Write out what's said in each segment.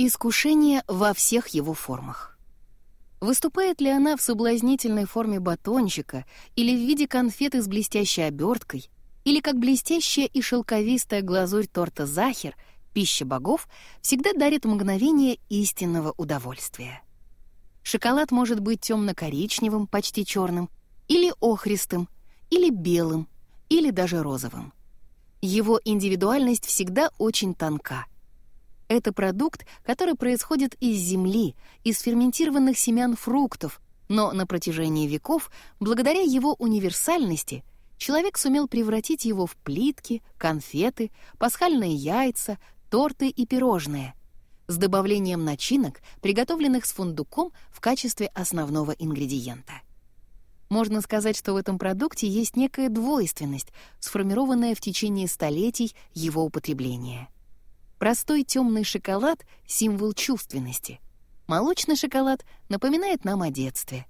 Искушение во всех его формах. Выступает ли она в соблазнительной форме батончика или в виде конфеты с блестящей оберткой, или как блестящая и шелковистая глазурь торта «Захер», пища богов, всегда дарит мгновение истинного удовольствия. Шоколад может быть темно-коричневым, почти черным, или охристым, или белым, или даже розовым. Его индивидуальность всегда очень тонка. Это продукт, который происходит из земли, из ферментированных семян фруктов, но на протяжении веков, благодаря его универсальности, человек сумел превратить его в плитки, конфеты, пасхальные яйца, торты и пирожные, с добавлением начинок, приготовленных с фундуком в качестве основного ингредиента. Можно сказать, что в этом продукте есть некая двойственность, сформированная в течение столетий его употребления. Простой темный шоколад — символ чувственности. Молочный шоколад напоминает нам о детстве.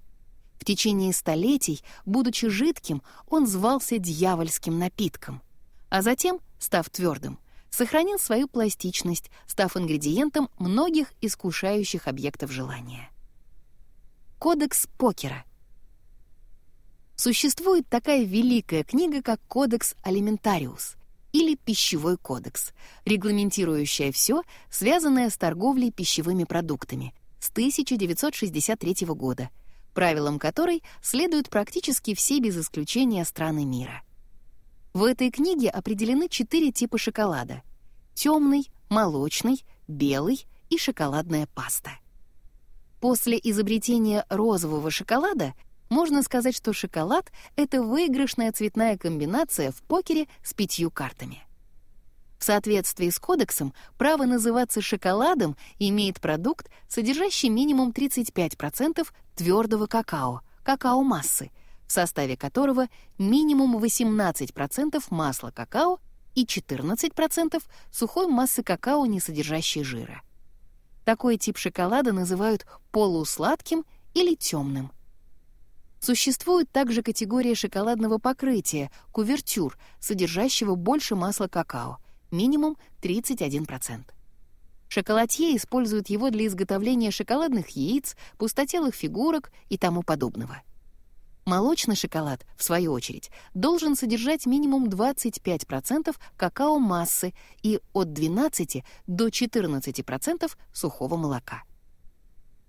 В течение столетий, будучи жидким, он звался дьявольским напитком, а затем, став твердым, сохранил свою пластичность, став ингредиентом многих искушающих объектов желания. Кодекс покера. Существует такая великая книга, как Кодекс Алиментариус или Пищевой кодекс, регламентирующая все, связанное с торговлей пищевыми продуктами с 1963 года, правилам которой следуют практически все без исключения страны мира. В этой книге определены четыре типа шоколада — темный, молочный, белый и шоколадная паста. После изобретения розового шоколада можно сказать, что шоколад — это выигрышная цветная комбинация в покере с пятью картами. В соответствии с кодексом, право называться шоколадом имеет продукт, содержащий минимум 35% твердого какао, какао-массы, в составе которого минимум 18% масла какао и 14% сухой массы какао, не содержащей жира. Такой тип шоколада называют полусладким или темным. Существует также категория шоколадного покрытия, кувертюр, содержащего больше масла какао, минимум 31%. Шоколадье используют его для изготовления шоколадных яиц, пустотелых фигурок и тому подобного. Молочный шоколад, в свою очередь, должен содержать минимум 25% какао-массы и от 12 до 14% сухого молока.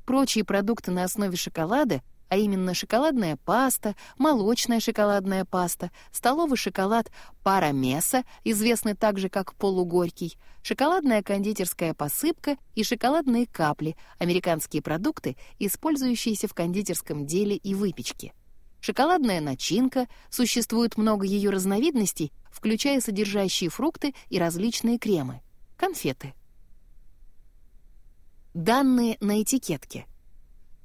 Прочие продукты на основе шоколада а именно шоколадная паста, молочная шоколадная паста, столовый шоколад парамеса, известный также как полугорький, шоколадная кондитерская посыпка и шоколадные капли, американские продукты, использующиеся в кондитерском деле и выпечке. Шоколадная начинка, существует много ее разновидностей, включая содержащие фрукты и различные кремы, конфеты. Данные на этикетке —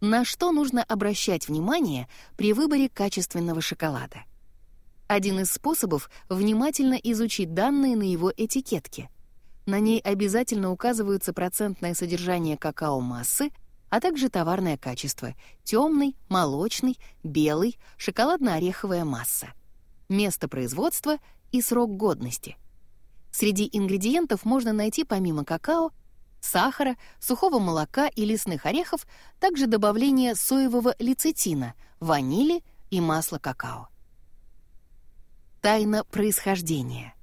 на что нужно обращать внимание при выборе качественного шоколада? Один из способов — внимательно изучить данные на его этикетке. На ней обязательно указываются процентное содержание какао-массы, а также товарное качество — темный, молочный, белый, шоколадно-ореховая масса, место производства и срок годности. Среди ингредиентов можно найти помимо какао сахара, сухого молока и лесных орехов, также добавление соевого лецитина, ванили и масла какао. Тайна происхождения.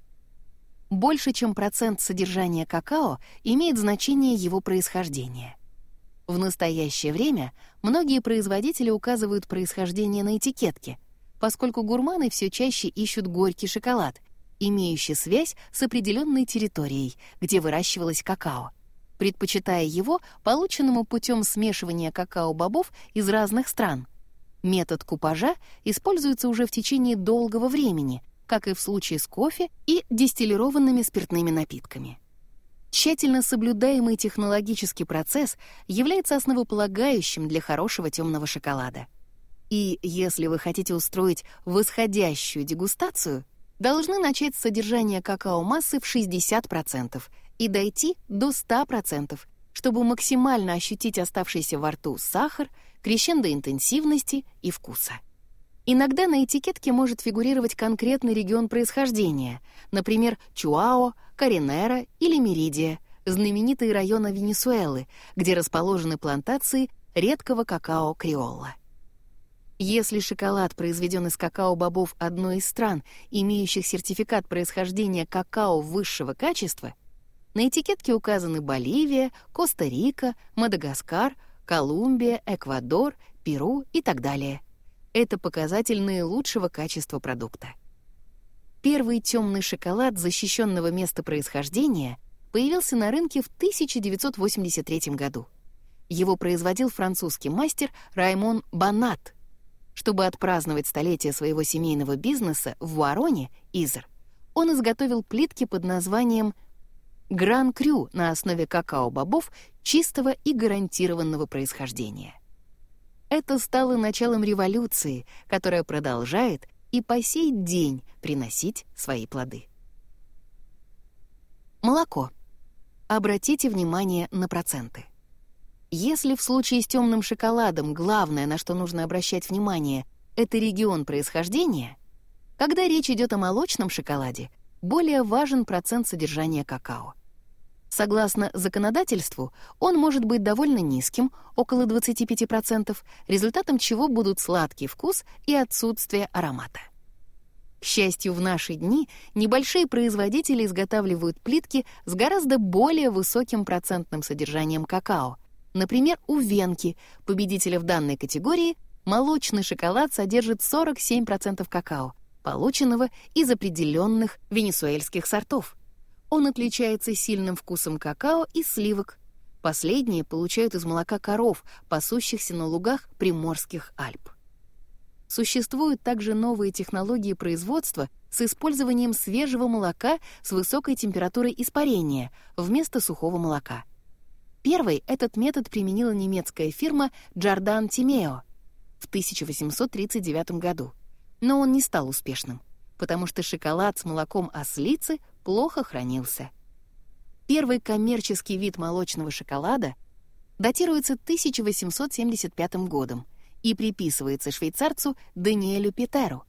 Больше, чем процент содержания какао имеет значение его происхождение. В настоящее время многие производители указывают происхождение на этикетке, поскольку гурманы все чаще ищут горький шоколад, имеющий связь с определенной территорией, где выращивалось какао предпочитая его полученному путем смешивания какао-бобов из разных стран. Метод купажа используется уже в течение долгого времени, как и в случае с кофе и дистиллированными спиртными напитками. Тщательно соблюдаемый технологический процесс является основополагающим для хорошего темного шоколада. И если вы хотите устроить восходящую дегустацию, должны начать с содержания какао-массы в 60% и дойти до 100%, чтобы максимально ощутить оставшийся во рту сахар, крещендо интенсивности и вкуса. Иногда на этикетке может фигурировать конкретный регион происхождения, например, Чуао, Каринера или Меридия, знаменитые районы Венесуэлы, где расположены плантации редкого какао криолла. Если шоколад произведен из какао-бобов одной из стран, имеющих сертификат происхождения какао высшего качества, на этикетке указаны Боливия, Коста-Рика, Мадагаскар, Колумбия, Эквадор, Перу и так далее. Это показатель наилучшего качества продукта. Первый темный шоколад защищенного места происхождения появился на рынке в 1983 году. Его производил французский мастер Раймон Банат. Чтобы отпраздновать столетие своего семейного бизнеса в Вороне, Изер, он изготовил плитки под названием Гран-Крю на основе какао-бобов чистого и гарантированного происхождения. Это стало началом революции, которая продолжает и по сей день приносить свои плоды. Молоко. Обратите внимание на проценты. Если в случае с темным шоколадом главное, на что нужно обращать внимание, это регион происхождения, когда речь идет о молочном шоколаде, более важен процент содержания какао. Согласно законодательству, он может быть довольно низким, около 25%, результатом чего будут сладкий вкус и отсутствие аромата. К счастью, в наши дни небольшие производители изготавливают плитки с гораздо более высоким процентным содержанием какао. Например, у Венки, победителя в данной категории, молочный шоколад содержит 47% какао, полученного из определенных венесуэльских сортов — он отличается сильным вкусом какао и сливок. Последние получают из молока коров, пасущихся на лугах приморских Альп. Существуют также новые технологии производства с использованием свежего молока с высокой температурой испарения вместо сухого молока. Первый этот метод применила немецкая фирма Джордан Тимео в 1839 году, но он не стал успешным, потому что шоколад с молоком ослицы плохо хранился. Первый коммерческий вид молочного шоколада датируется 1875 годом и приписывается швейцарцу Даниэлю Питеру,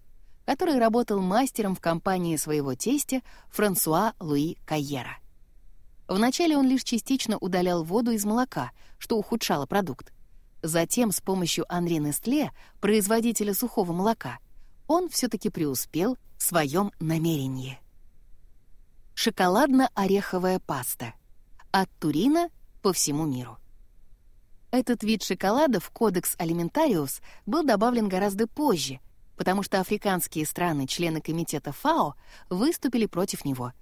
который работал мастером в компании своего тестя Франсуа Луи Кайера. Вначале он лишь частично удалял воду из молока, что ухудшало продукт. Затем с помощью Анри Нестле, производителя сухого молока, он все-таки преуспел в своем намерении. Шоколадно-ореховая паста. От Турина по всему миру. Этот вид шоколада в Кодекс Алиментариус был добавлен гораздо позже, потому что африканские страны, члены комитета ФАО, выступили против него,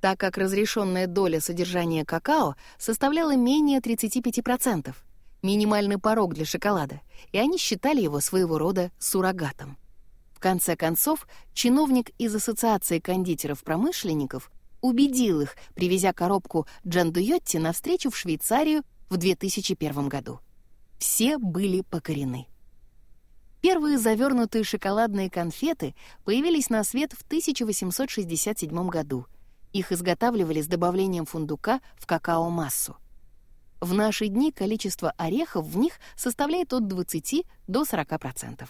так как разрешенная доля содержания какао составляла менее 35%, минимальный порог для шоколада, и они считали его своего рода суррогатом. В конце концов, чиновник из Ассоциации кондитеров-промышленников убедил их, привезя коробку Джандуйотти на встречу в Швейцарию в 2001 году. Все были покорены. Первые завернутые шоколадные конфеты появились на свет в 1867 году. Их изготавливали с добавлением фундука в какао-массу. В наши дни количество орехов в них составляет от 20 до 40%.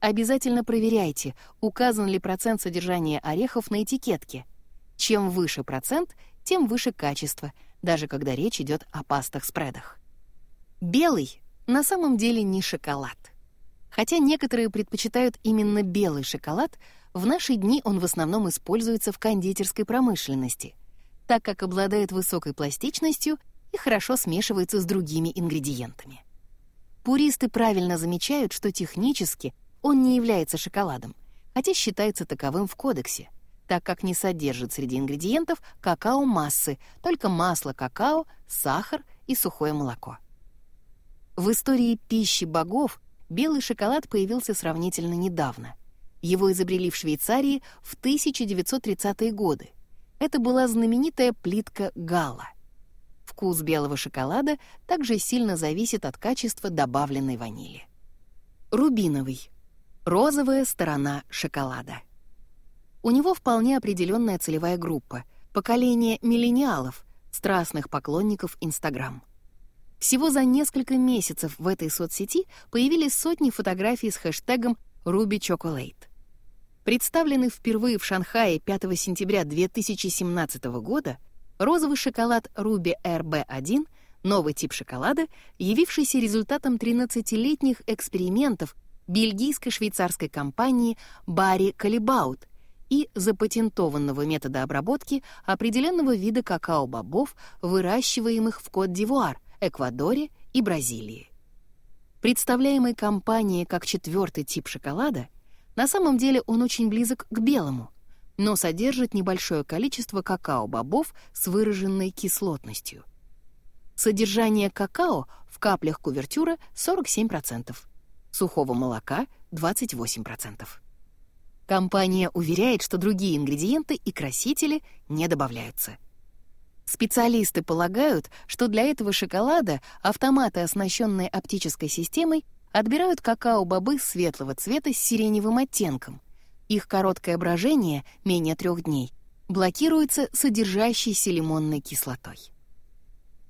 Обязательно проверяйте, указан ли процент содержания орехов на этикетке — чем выше процент, тем выше качество, даже когда речь идет о пастах-спредах. Белый на самом деле не шоколад. Хотя некоторые предпочитают именно белый шоколад, в наши дни он в основном используется в кондитерской промышленности, так как обладает высокой пластичностью и хорошо смешивается с другими ингредиентами. Пуристы правильно замечают, что технически он не является шоколадом, хотя считается таковым в кодексе так как не содержит среди ингредиентов какао-массы, только масло какао, сахар и сухое молоко. В истории пищи богов белый шоколад появился сравнительно недавно. Его изобрели в Швейцарии в 1930-е годы. Это была знаменитая плитка гала. Вкус белого шоколада также сильно зависит от качества добавленной ванили. Рубиновый. Розовая сторона шоколада. У него вполне определенная целевая группа — поколение миллениалов, страстных поклонников Инстаграм. Всего за несколько месяцев в этой соцсети появились сотни фотографий с хэштегом «Ruby Chocolate». Представленный впервые в Шанхае 5 сентября 2017 года, Розовый шоколад Ruby RB1 — новый тип шоколада, явившийся результатом 13-летних экспериментов бельгийско-швейцарской компании Барри Калибаут и запатентованного метода обработки определенного вида какао-бобов, выращиваемых в Кот-д'Ивуар, Эквадоре и Бразилии. Представляемый компанией как четвертый тип шоколада, на самом деле он очень близок к белому, но содержит небольшое количество какао-бобов с выраженной кислотностью. Содержание какао в каплях кувертюра 47%, сухого молока 28%. Компания уверяет, что другие ингредиенты и красители не добавляются. Специалисты полагают, что для этого шоколада автоматы, оснащенные оптической системой, отбирают какао-бобы светлого цвета с сиреневым оттенком. Их короткое брожение, менее трех дней, блокируется содержащейся лимонной кислотой.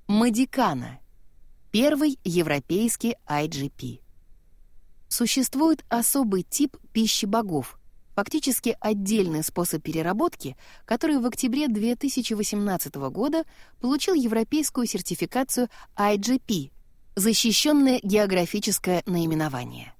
Мадикана — первый европейский IGP. Существует особый тип пищи богов, фактически отдельный способ переработки, который в октябре 2018 года получил европейскую сертификацию IGP — защищенное географическое наименование.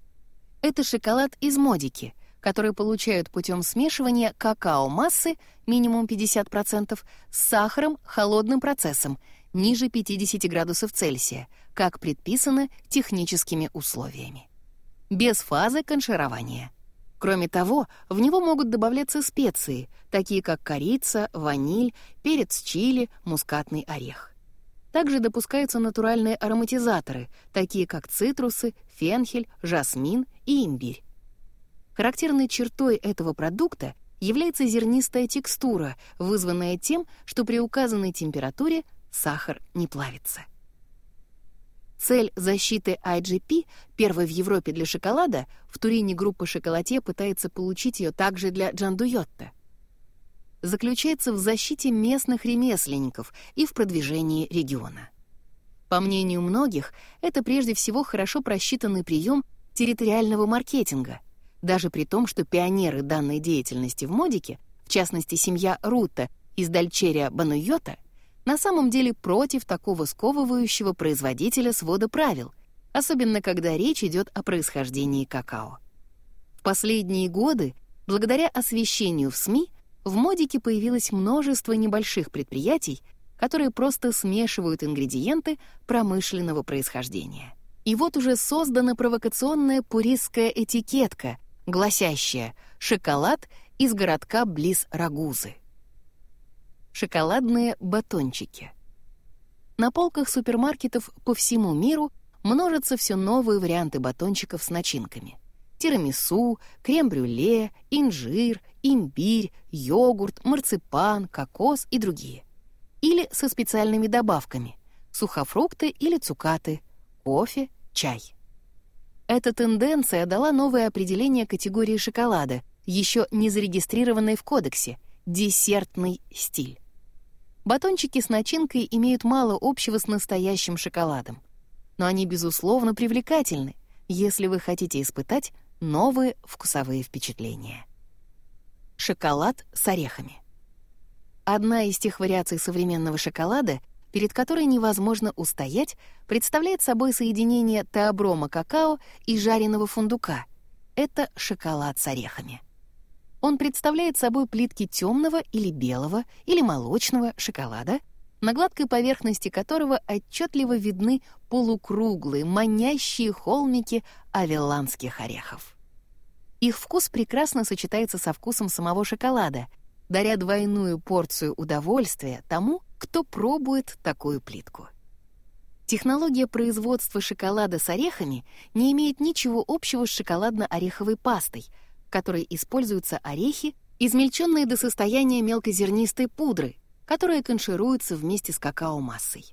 Это шоколад из модики, который получают путем смешивания какао-массы минимум 50% с сахаром холодным процессом ниже 50 градусов Цельсия, как предписано техническими условиями без фазы конширования. Кроме того, в него могут добавляться специи, такие как корица, ваниль, перец чили, мускатный орех. Также допускаются натуральные ароматизаторы, такие как цитрусы, фенхель, жасмин и имбирь. Характерной чертой этого продукта является зернистая текстура, вызванная тем, что при указанной температуре сахар не плавится. Цель защиты IGP, первой в Европе для шоколада, в Турине группа «Шоколате» пытается получить ее также для Джандуйотта, заключается в защите местных ремесленников и в продвижении региона. По мнению многих, это прежде всего хорошо просчитанный прием территориального маркетинга, даже при том, что пионеры данной деятельности в модике, в частности семья Рута из Дальчерия Бануйота, на самом деле против такого сковывающего производителя свода правил, особенно когда речь идет о происхождении какао. В последние годы, благодаря освещению в СМИ, в модике появилось множество небольших предприятий, которые просто смешивают ингредиенты промышленного происхождения. И вот уже создана провокационная пуристская этикетка, гласящая «шоколад из городка близ Рагузы» шоколадные батончики. На полках супермаркетов по всему миру множатся все новые варианты батончиков с начинками. Тирамису, крем-брюле, инжир, имбирь, йогурт, марципан, кокос и другие. Или со специальными добавками — сухофрукты или цукаты, кофе, чай. Эта тенденция дала новое определение категории шоколада, еще не зарегистрированной в кодексе — десертный стиль. Батончики с начинкой имеют мало общего с настоящим шоколадом. Но они, безусловно, привлекательны, если вы хотите испытать новые вкусовые впечатления. Шоколад с орехами. Одна из тех вариаций современного шоколада, перед которой невозможно устоять, представляет собой соединение теоброма какао и жареного фундука. Это шоколад с орехами. Он представляет собой плитки темного или белого или молочного шоколада, на гладкой поверхности которого отчетливо видны полукруглые, манящие холмики авелланских орехов. Их вкус прекрасно сочетается со вкусом самого шоколада, даря двойную порцию удовольствия тому, кто пробует такую плитку. Технология производства шоколада с орехами не имеет ничего общего с шоколадно-ореховой пастой — которой используются орехи, измельченные до состояния мелкозернистой пудры, которая коншируется вместе с какао-массой.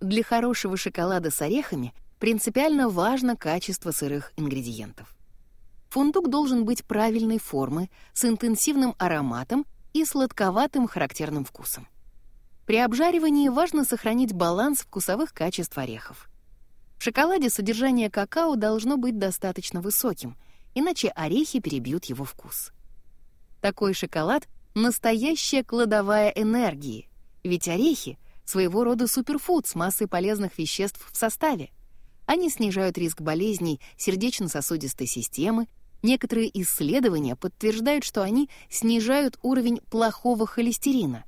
Для хорошего шоколада с орехами принципиально важно качество сырых ингредиентов. Фундук должен быть правильной формы, с интенсивным ароматом и сладковатым характерным вкусом. При обжаривании важно сохранить баланс вкусовых качеств орехов. В шоколаде содержание какао должно быть достаточно высоким — иначе орехи перебьют его вкус. Такой шоколад — настоящая кладовая энергии, Ведь орехи — своего рода суперфуд с массой полезных веществ в составе. Они снижают риск болезней сердечно-сосудистой системы, некоторые исследования подтверждают, что они снижают уровень плохого холестерина.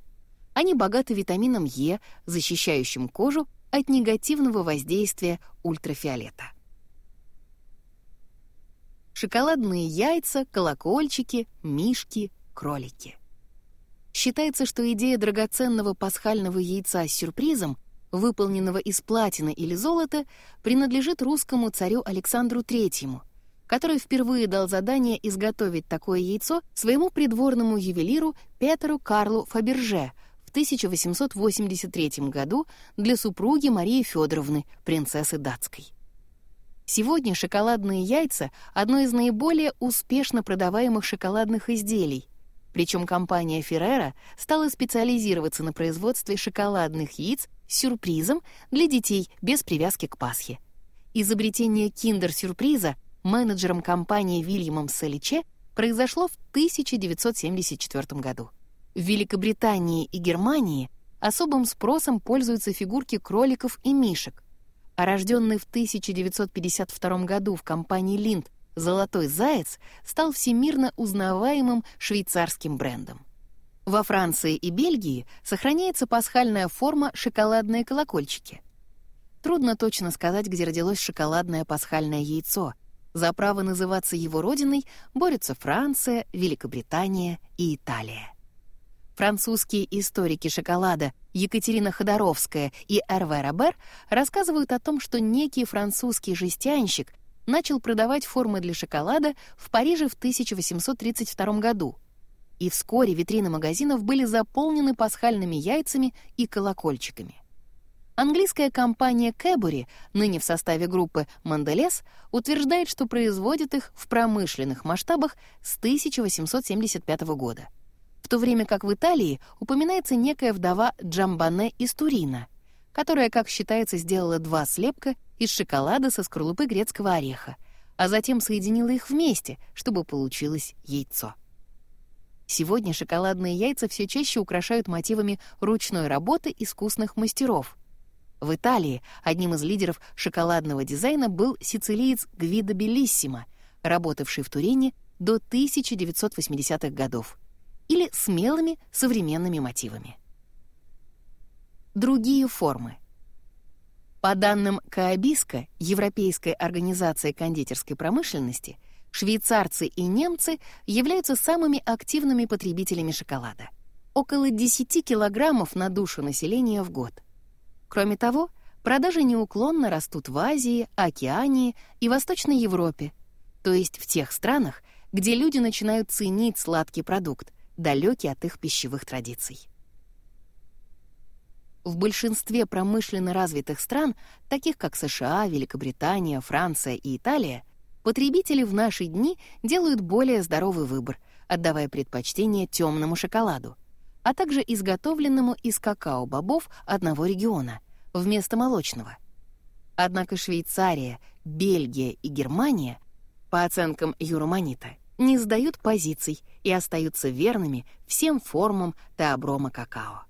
Они богаты витамином Е, защищающим кожу от негативного воздействия ультрафиолета. Шоколадные яйца, колокольчики, мишки, кролики. Считается, что идея драгоценного пасхального яйца с сюрпризом, выполненного из платины или золота, принадлежит русскому царю Александру III, который впервые дал задание изготовить такое яйцо своему придворному ювелиру Петеру Карлу Фаберже в 1883 году для супруги Марии Федоровны, принцессы датской. Сегодня шоколадные яйца — одно из наиболее успешно продаваемых шоколадных изделий, причем компания Ferrero стала специализироваться на производстве шоколадных яиц сюрпризом для детей без привязки к Пасхе. Изобретение киндер-сюрприза менеджером компании Вильямом Саличе произошло в 1974 году. В Великобритании и Германии особым спросом пользуются фигурки кроликов и мишек, а рожденный в 1952 году в компании Lind «Золотой заяц» стал всемирно узнаваемым швейцарским брендом. Во Франции и Бельгии сохраняется пасхальная форма «шоколадные колокольчики». Трудно точно сказать, где родилось шоколадное пасхальное яйцо. За право называться его родиной борются Франция, Великобритания и Италия. Французские историки шоколада Екатерина Ходоровская и Эрве Робер рассказывают о том, что некий французский жестянщик начал продавать формы для шоколада в Париже в 1832 году. И вскоре витрины магазинов были заполнены пасхальными яйцами и колокольчиками. Английская компания Кэбури, ныне в составе группы Монделес, утверждает, что производит их в промышленных масштабах с 1875 года. В то время как в Италии упоминается некая вдова Джамбане из Турина, которая, как считается, сделала два слепка из шоколада со скорлупы грецкого ореха, а затем соединила их вместе, чтобы получилось яйцо. Сегодня шоколадные яйца все чаще украшают мотивами ручной работы искусных мастеров. В Италии одним из лидеров шоколадного дизайна был сицилиец Гвидо Белиссимо, работавший в Турине до 1980-х годов, или смелыми современными мотивами. Другие формы — по данным Коабиска, Европейской организации кондитерской промышленности, швейцарцы и немцы являются самыми активными потребителями шоколада. Около 10 килограммов на душу населения в год. Кроме того, продажи неуклонно растут в Азии, Океании и Восточной Европе, то есть в тех странах, где люди начинают ценить сладкий продукт, далекий от их пищевых традиций. В большинстве промышленно развитых стран, таких как США, Великобритания, Франция и Италия, потребители в наши дни делают более здоровый выбор, отдавая предпочтение темному шоколаду, а также изготовленному из какао-бобов одного региона вместо молочного. Однако Швейцария, Бельгия и Германия, по оценкам Юроманита, не сдают позиций и остаются верными всем формам теоброма какао.